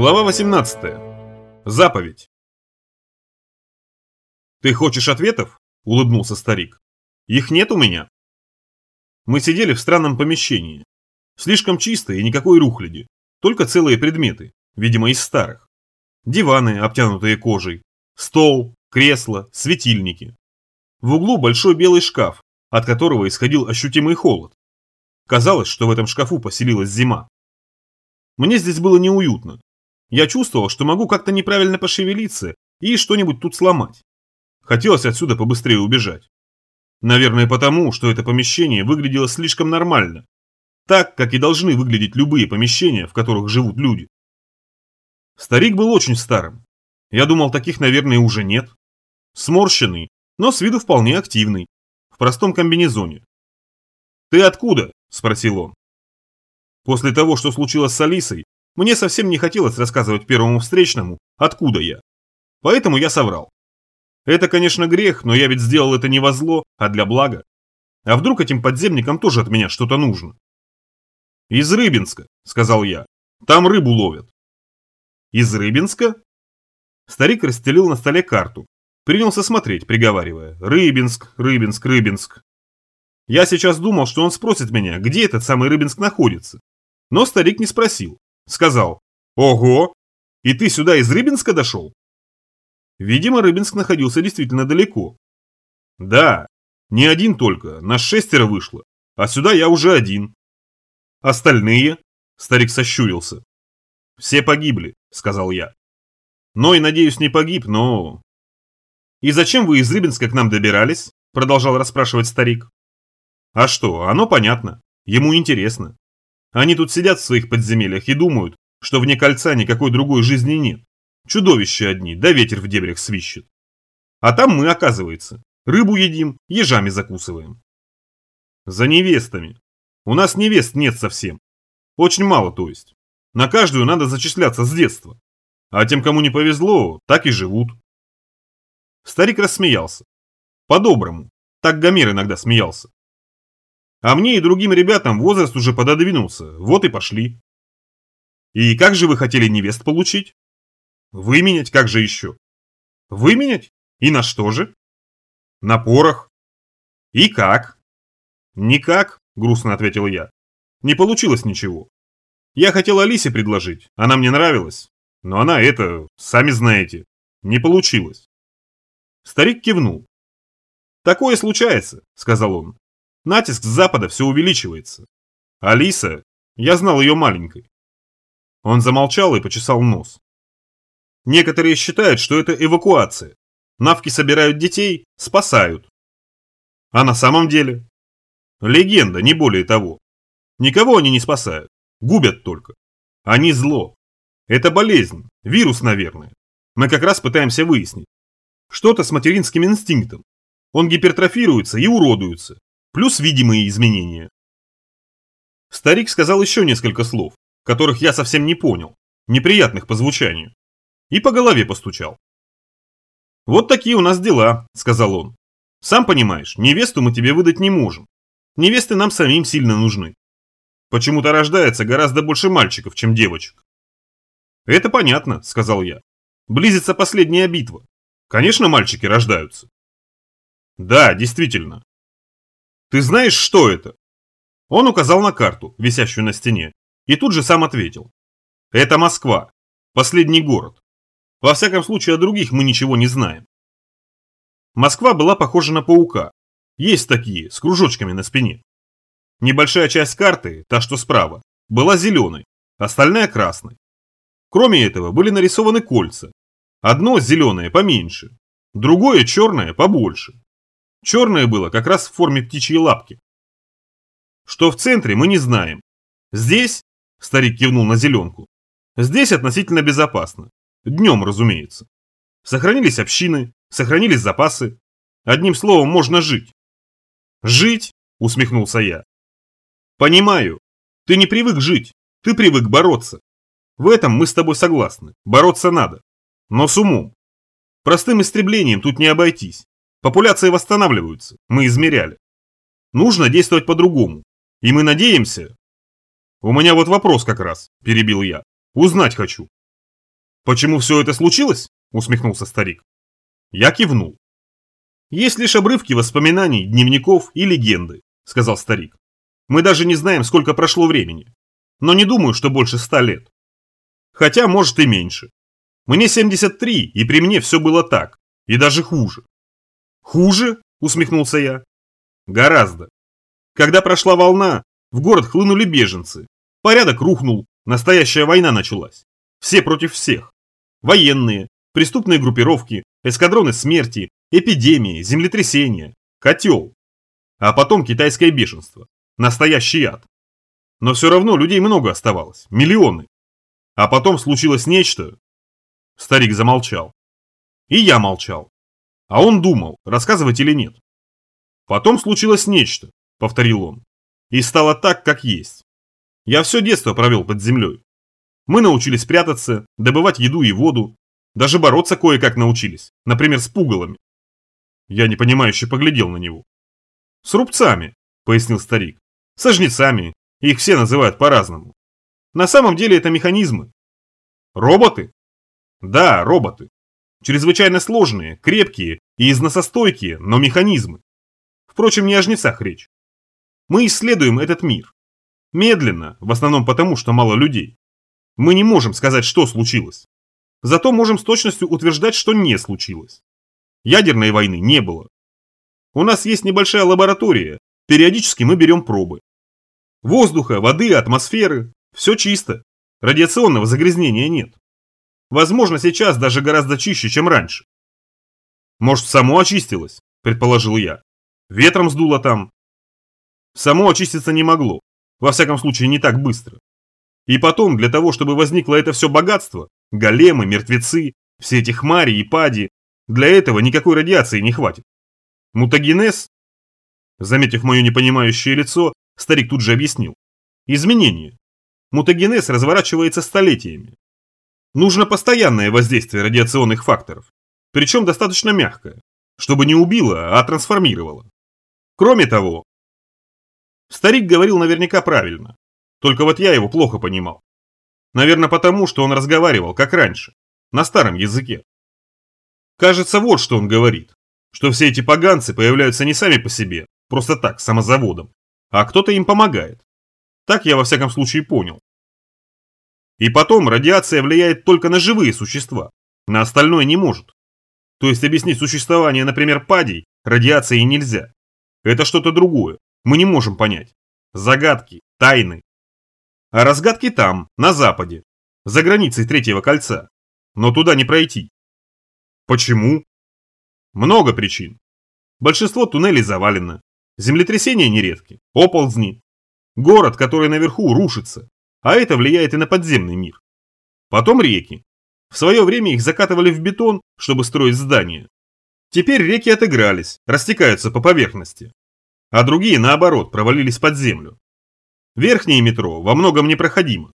Глава 18. Заповедь. «Ты хочешь ответов?» – улыбнулся старик. «Их нет у меня». Мы сидели в странном помещении. Слишком чисто и никакой рухляди. Только целые предметы, видимо, из старых. Диваны, обтянутые кожей. Стол, кресло, светильники. В углу большой белый шкаф, от которого исходил ощутимый холод. Казалось, что в этом шкафу поселилась зима. Мне здесь было неуютно, я чувствовал, что могу как-то неправильно пошевелиться и что-нибудь тут сломать. Хотелось отсюда побыстрее убежать. Наверное, потому, что это помещение выглядело слишком нормально. Так, как и должны выглядеть любые помещения, в которых живут люди. Старик был очень старым. Я думал, таких, наверное, уже нет. Сморщенный, но с виду вполне активный. В простом комбинезоне. «Ты откуда?» – спросил он. После того, что случилось с Алисой, мне совсем не хотелось рассказывать первому встречному, откуда я. Поэтому я соврал. Это, конечно, грех, но я ведь сделал это не во зло, а для блага. А вдруг этим подземникам тоже от меня что-то нужно? «Из Рыбинска», — сказал я. «Там рыбу ловят». «Из Рыбинска?» Старик расстелил на столе карту. Принялся смотреть, приговаривая. «Рыбинск, Рыбинск, Рыбинск». Я сейчас думал, что он спросит меня, где этот самый Рыбинск находится. Но старик не спросил. Сказал, ого, и ты сюда из Рыбинска дошел? Видимо, Рыбинск находился действительно далеко. Да, не один только, нас шестеро вышло, а сюда я уже один. Остальные? Старик сощурился. Все погибли, сказал я. Но и, надеюсь, не погиб, но... И зачем вы из Рыбинска к нам добирались? Продолжал расспрашивать старик. А что, оно понятно. Ему интересно. Они тут сидят в своих подземельях и думают, что вне кольца никакой другой жизни нет. Чудовища одни, да ветер в дебрях свищет. А там мы, оказывается, рыбу едим, ежами закусываем. За невестами. У нас невест нет совсем. Очень мало, то есть. На каждую надо зачисляться с детства. А тем, кому не повезло, так и живут. Старик рассмеялся. По-доброму. Так Гомер иногда смеялся. А мне и другим ребятам возраст уже пододвинулся, вот и пошли. И как же вы хотели невест получить? Выменять, как же еще? Выменять? И на что же? На порох. И как? Никак, грустно ответил я. Не получилось ничего. Я хотел Алисе предложить, она мне нравилась. Но она это, сами знаете, не получилось. Старик кивнул. «Такое случается», — сказал он. Натиск с запада все увеличивается. Алиса, я знал ее маленькой. Он замолчал и почесал нос. Некоторые считают, что это эвакуация. Навки собирают детей, спасают. А на самом деле? Легенда, не более того. Никого они не спасают, губят только. Они зло. Это болезнь, вирус, наверное. Мы как раз пытаемся выяснить. Что-то с материнским инстинктом. Он гипертрофируется и уродуется, плюс видимые изменения. Старик сказал еще несколько слов, которых я совсем не понял, неприятных по звучанию, и по голове постучал. «Вот такие у нас дела», — сказал он. «Сам понимаешь, невесту мы тебе выдать не можем. Невесты нам самим сильно нужны. Почему-то рождается гораздо больше мальчиков, чем девочек». «Это понятно», — сказал я. «Близится последняя битва. Конечно, мальчики рождаются». «Да, действительно. Ты знаешь, что это?» Он указал на карту, висящую на стене, и тут же сам ответил. «Это Москва. Последний город. Во всяком случае, о других мы ничего не знаем». Москва была похожа на паука. Есть такие, с кружочками на спине. Небольшая часть карты, та что справа, была зеленой, остальная красной. Кроме этого были нарисованы кольца. Одно зеленое поменьше, другое черное побольше. Черное было как раз в форме птичьей лапки. Что в центре, мы не знаем. Здесь, старик кивнул на зеленку, здесь относительно безопасно. Днем, разумеется. Сохранились общины, сохранились запасы. Одним словом, можно жить. Жить? Усмехнулся я. Понимаю. Ты не привык жить, ты привык бороться. В этом мы с тобой согласны. Бороться надо. Но с умом. Простым истреблением тут не обойтись. Популяции восстанавливаются, мы измеряли. Нужно действовать по-другому. И мы надеемся... У меня вот вопрос как раз, перебил я. Узнать хочу. Почему все это случилось? Усмехнулся старик. Я кивнул. Есть лишь обрывки воспоминаний, дневников и легенды, сказал старик. Мы даже не знаем, сколько прошло времени. Но не думаю, что больше ста лет. Хотя, может и меньше. Мне 73, и при мне все было так. И даже хуже. Хуже? Усмехнулся я. Гораздо. Когда прошла волна, в город хлынули беженцы. Порядок рухнул, настоящая война началась. Все против всех. Военные, преступные группировки, эскадроны смерти, эпидемии, землетрясения, котел. А потом китайское бешенство. Настоящий ад. Но все равно людей много оставалось, миллионы. А потом случилось нечто. Старик замолчал. И я молчал. А он думал, рассказывать или нет. Потом случилось нечто, повторил он. И стало так, как есть. Я все детство провел под землей. Мы научились прятаться, добывать еду и воду, даже бороться кое-как научились, например, с пугалами. Я непонимающе поглядел на него. С рубцами, пояснил старик, со жнецами, их все называют по-разному. На самом деле это механизмы. Роботы? Да, роботы. Чрезвычайно сложные, крепкие и износостойкие, но механизмы. Впрочем, не о жнецах речь. Мы исследуем этот мир. Медленно, в основном потому, что мало людей. Мы не можем сказать, что случилось. Зато можем с точностью утверждать, что не случилось. Ядерной войны не было. У нас есть небольшая лаборатория, периодически мы берем пробы. Воздуха, воды, атмосферы – все чисто. Радиационного загрязнения нет. Возможно, сейчас даже гораздо чище, чем раньше. Может, само очистилось, предположил я. Ветром сдуло там. Само очиститься не могло. Во всяком случае, не так быстро. И потом, для того, чтобы возникло это все богатство, големы, мертвецы, все эти хмари и пади, для этого никакой радиации не хватит. Мутагенез? Заметив мое непонимающее лицо, старик тут же объяснил. Изменение. Мутагенез разворачивается столетиями. Нужно постоянное воздействие радиационных факторов, причем достаточно мягкое, чтобы не убило, а трансформировало. Кроме того, старик говорил наверняка правильно, только вот я его плохо понимал. Наверное потому, что он разговаривал, как раньше, на старом языке. Кажется, вот что он говорит, что все эти поганцы появляются не сами по себе, просто так, самозаводом, а кто-то им помогает. Так я во всяком случае понял. И потом радиация влияет только на живые существа, на остальное не может. То есть объяснить существование, например, падей радиацией нельзя. Это что-то другое, мы не можем понять. Загадки, тайны. А разгадки там, на западе, за границей третьего кольца. Но туда не пройти. Почему? Много причин. Большинство туннелей завалено. Землетрясения нередки, оползни. Город, который наверху, рушится, а это влияет и на подземный мир. Потом реки. В свое время их закатывали в бетон, чтобы строить здания. Теперь реки отыгрались, растекаются по поверхности. А другие, наоборот, провалились под землю. Верхнее метро во многом непроходимо.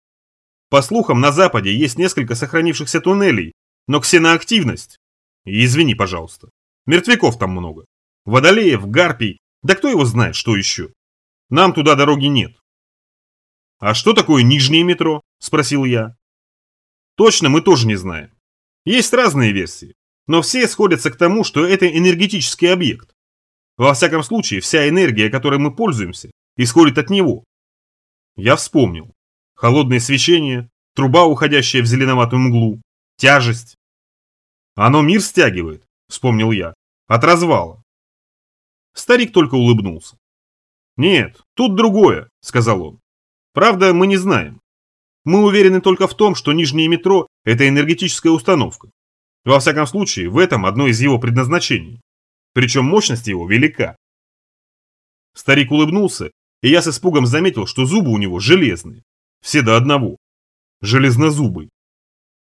По слухам, на западе есть несколько сохранившихся туннелей, но ксеноактивность... И извини, пожалуйста. Мертвяков там много. Водолеев, гарпий, да кто его знает, что еще. Нам туда дороги нет. «А что такое нижнее метро?» – спросил я. Точно мы тоже не знаем. Есть разные версии, но все сходятся к тому, что это энергетический объект. Во всяком случае, вся энергия, которой мы пользуемся, исходит от него. Я вспомнил. Холодное свечение, труба, уходящая в зеленоватую мглу, тяжесть. Оно мир стягивает, вспомнил я, от развала. Старик только улыбнулся. «Нет, тут другое», — сказал он. Правда, мы не знаем. Мы уверены только в том, что нижнее метро – это энергетическая установка. Во всяком случае, в этом одно из его предназначений. Причем мощность его велика. Старик улыбнулся, и я с испугом заметил, что зубы у него железные. Все до одного. Железнозубый.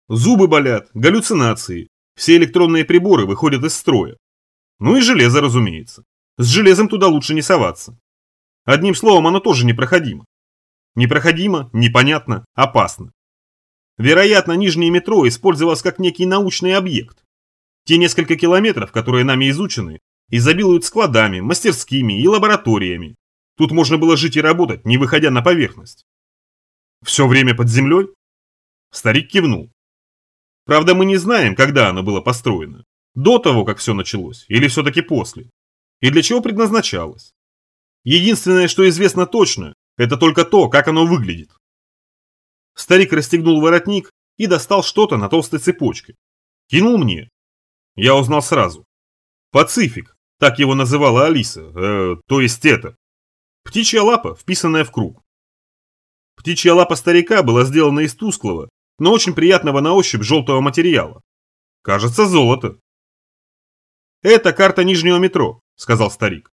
Зубы болят, галлюцинации, все электронные приборы выходят из строя. Ну и железо, разумеется. С железом туда лучше не соваться. Одним словом, оно тоже непроходимо. Непроходимо, непонятно, опасно. Вероятно, нижнее метро использовалось как некий научный объект. Те несколько километров, которые нами изучены, изобилуют складами, мастерскими и лабораториями. Тут можно было жить и работать, не выходя на поверхность. Все время под землей? Старик кивнул. Правда, мы не знаем, когда оно было построено. До того, как все началось, или все-таки после. И для чего предназначалось. Единственное, что известно точно, это только то, как оно выглядит. Старик расстегнул воротник и достал что-то на толстой цепочке. Кинул мне. Я узнал сразу. Пацифик, так его называла Алиса, э, то есть это. Птичья лапа, вписанная в круг. Птичья лапа старика была сделана из тусклого, но очень приятного на ощупь желтого материала. Кажется, золото. «Это карта нижнего метро», — сказал старик.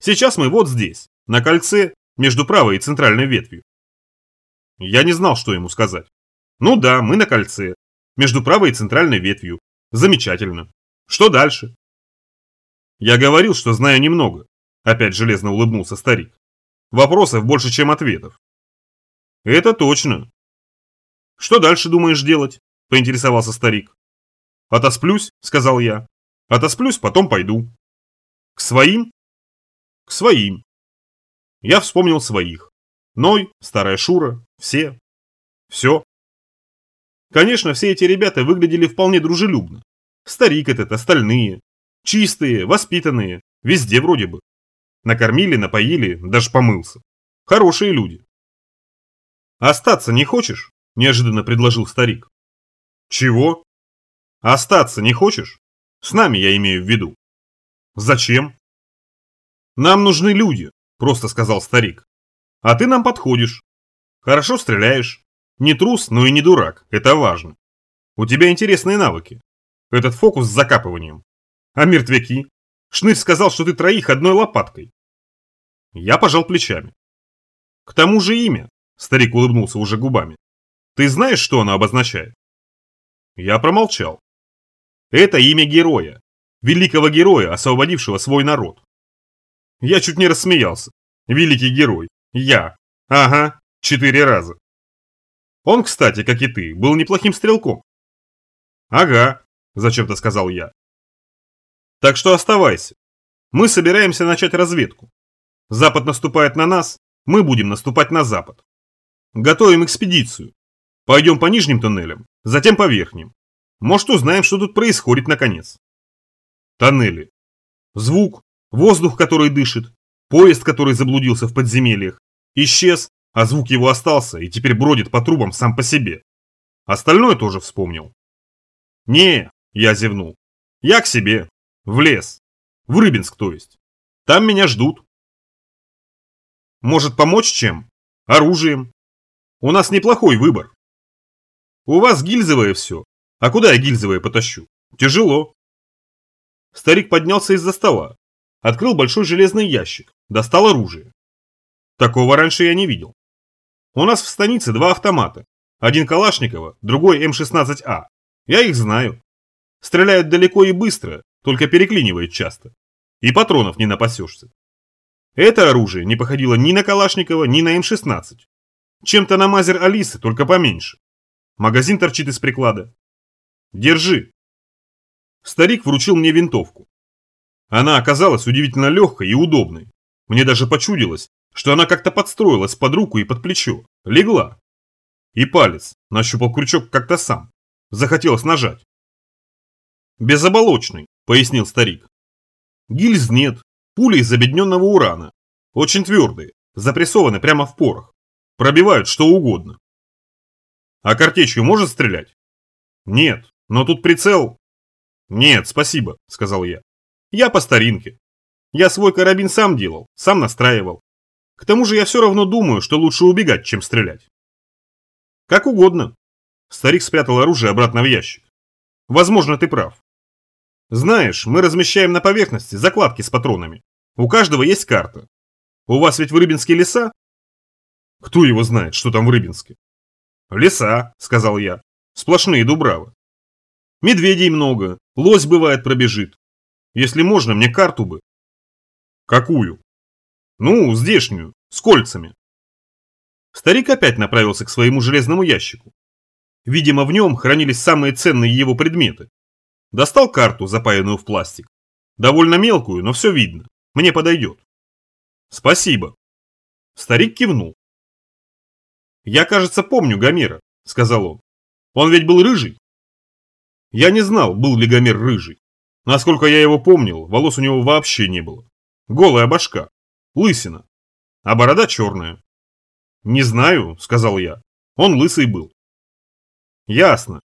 «Сейчас мы вот здесь, на кольце, между правой и центральной ветвью». Я не знал, что ему сказать. «Ну да, мы на кольце, между правой и центральной ветвью. Замечательно. Что дальше?» Я говорил, что знаю немного. Опять железно улыбнулся старик. Вопросов больше, чем ответов. Это точно. Что дальше думаешь делать? Поинтересовался старик. Отосплюсь, сказал я. Отосплюсь, потом пойду. К своим? К своим. Я вспомнил своих. Ной, старая Шура, все. Все. Конечно, все эти ребята выглядели вполне дружелюбно. Старик этот, остальные. Чистые, воспитанные, везде вроде бы. Накормили, напоили, даже помылся. Хорошие люди. «Остаться не хочешь?» – неожиданно предложил старик. «Чего?» «Остаться не хочешь? С нами я имею в виду». «Зачем?» «Нам нужны люди», – просто сказал старик. «А ты нам подходишь. Хорошо стреляешь. Не трус, но и не дурак, это важно. У тебя интересные навыки. Этот фокус с закапыванием. А мертвяки? Шнырь сказал, что ты троих одной лопаткой. Я пожал плечами. К тому же имя, старик улыбнулся уже губами. Ты знаешь, что оно обозначает? Я промолчал. Это имя героя, великого героя, освободившего свой народ. Я чуть не рассмеялся. Великий герой. Я. Ага, четыре раза. Он, кстати, как и ты, был неплохим стрелком. Ага, зачем-то сказал я. Так что оставайся. Мы собираемся начать разведку. Запад наступает на нас, мы будем наступать на запад. Готовим экспедицию. Пойдем по нижним туннелям, затем по верхним. Может узнаем, что тут происходит наконец. Тоннели. Звук, воздух, который дышит, поезд, который заблудился в подземельях, исчез, а звук его остался и теперь бродит по трубам сам по себе. Остальное тоже вспомнил. Не, я зевнул. Я к себе, в лес. В Рыбинск, то есть. Там меня ждут. Может помочь чем? Оружием. У нас неплохой выбор. У вас гильзовое все. А куда я гильзовое потащу? Тяжело. Старик поднялся из-за стола. Открыл большой железный ящик. Достал оружие. Такого раньше я не видел. У нас в станице два автомата. Один Калашникова, другой М16А. Я их знаю. Стреляют далеко и быстро, только переклинивает часто. И патронов не напасешься. Это оружие не походило ни на Калашникова, ни на М-16. Чем-то на мазер Алисы, только поменьше. Магазин торчит из приклада. Держи. Старик вручил мне винтовку. Она оказалась удивительно легкой и удобной. Мне даже почудилось, что она как-то подстроилась под руку и под плечо. Легла. И палец нащупал крючок как-то сам. Захотелось нажать. Безоболочный, пояснил старик. Гильз нет, пули из обедненного урана. Очень твердые, запрессованы прямо в порох. Пробивают что угодно. А картечью может стрелять? Нет, но тут прицел... Нет, спасибо, сказал я. Я по старинке. Я свой карабин сам делал, сам настраивал. К тому же я все равно думаю, что лучше убегать, чем стрелять. Как угодно. Старик спрятал оружие обратно в ящик. Возможно, ты прав. Знаешь, мы размещаем на поверхности закладки с патронами. У каждого есть карта. У вас ведь в Рыбинске леса? Кто его знает, что там в Рыбинске? Леса, сказал я. Сплошные дубравы. Медведей много, лось бывает пробежит. Если можно, мне карту бы. Какую? Ну, здешнюю, с кольцами. Старик опять направился к своему железному ящику. Видимо, в нем хранились самые ценные его предметы. Достал карту, запаянную в пластик. Довольно мелкую, но все видно. Мне подойдет. Спасибо. Старик кивнул. Я, кажется, помню Гомера, сказал он. Он ведь был рыжий. Я не знал, был ли Гомер рыжий. Насколько я его помнил, волос у него вообще не было. Голая башка, лысина, а борода черная. «Не знаю», — сказал я. «Он лысый был». «Ясно.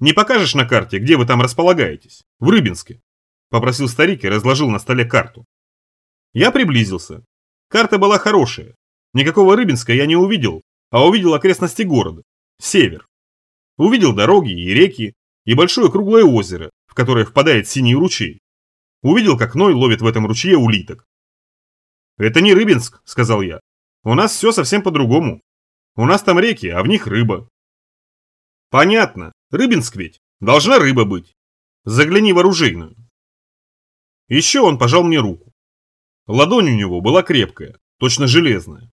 Не покажешь на карте, где вы там располагаетесь? В Рыбинске?» Попросил старик и разложил на столе карту. Я приблизился. Карта была хорошая. Никакого Рыбинска я не увидел, а увидел окрестности города. Север. Увидел дороги и реки, и большое круглое озеро, в которое впадает синий ручей. Увидел, как Ной ловит в этом ручье улиток. «Это не Рыбинск», — сказал я. «У нас все совсем по-другому. У нас там реки, а в них рыба». «Понятно. Рыбинск ведь. Должна рыба быть. Загляни в оружейную». Еще он пожал мне руку. Ладонь у него была крепкая, точно железная.